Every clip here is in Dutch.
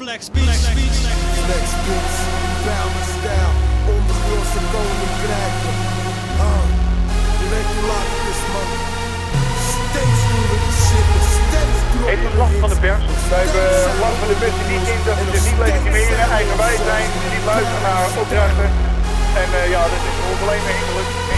Plex Beats. Flex Beats, Bijlmer stijl, ondergrondse koninkrijken. Ah, je weet hoe laat het is man. Steeds nieuwe shit, steeds Even last van de pers. Wij hebben last van de pers die niet in dat ze zich niet legitimeren, eigenwijs zijn, niet luisteren naar opdrachten. En uh, ja, dat is ons alleen maar hinderlijk.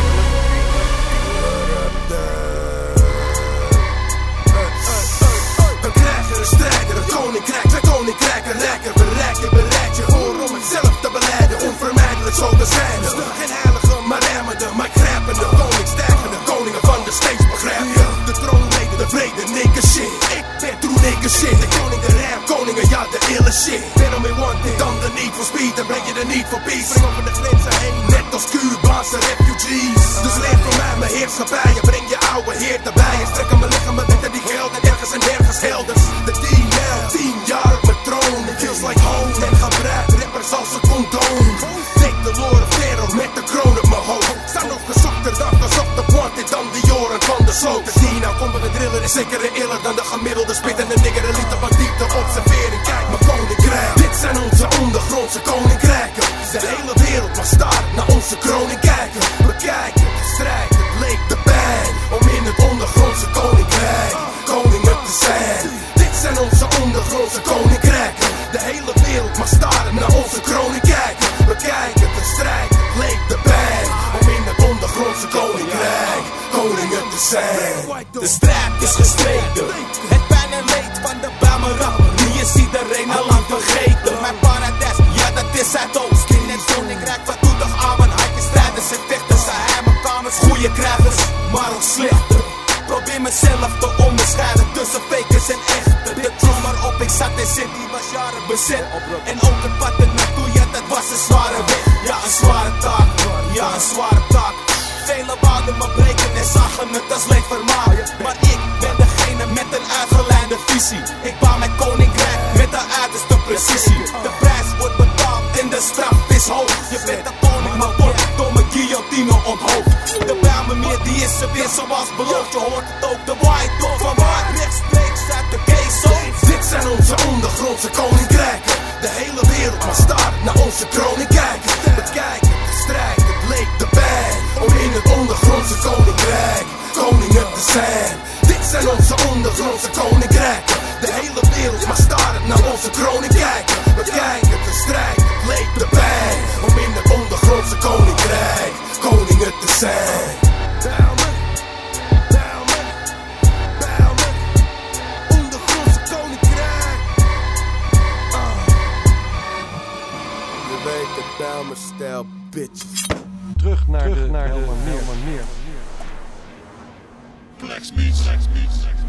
Remmende, maar grijpende. Koningstijgende, koningen van de steeds begrijp je. De troonrede, de vrede, nigga shit. Ik ben true nigga shit. De koning, de rap, koningen, ja, de ille shit. Ben om in one thing, dan de need for speed. Dan breng je de niet voor peace. Spring over de grenzen heen, net als Cubaanse refugees. Dus leer van mij mijn heerschappij. Je breng je oude heer erbij. En zeker iller dan de gemiddelde spit. En de nigger liefde van diepte observeren. Kijk De strijd is gestreden. Het pijn en leed van de Bijlmerrap. Die is iedereen al lang vergeten. Mijn paradijs, ja dat is Zuidoost. In het koninkrijk van nog armen. Hikers, strijders en vechters. Geheime kamers, goede krijgers, maar ook slechte. Probeer mezelf te onderscheiden tussen fakers en echte. De troon waarop ik zat in zit, die was jaren bezet. En ook het pad naartoe, ja dat was een zware weg. Ja een zware taak, ja een zware taak. Velen wouden me breken en zagen het als leedvermaak. Maar Ik bouw mijn koninkrijk met de uiterste precisie. De prijs wordt betaald en de straf is hoog. Je bent de koning, maar wordt door mijn guillotine onthoofd. De Bijlmermeer die is er weer zoals beloofd. Je hoort het ook, de white door van waar rechtstreeks uit de kezo. Dit zijn onze ondergrondse koninkrijken. De hele wereld mag staren naar onze koninkrijken. Bekijken, de strijd, het leek de pijn. Om in het ondergrondse koninkrijk koningen te zijn. Zijn onze ondergrondse koninkrijken. De hele wereld mag staren naar onze koninkrijken. Bekijken, de strijd, het leek de pijn. Om in het ondergrondse koninkrijk koningen te zijn. Ah. Je weet het, Bijlmer stijl, bitches. Terug naar de, naar de Helmermeer. Plex Beats. Plex Beats.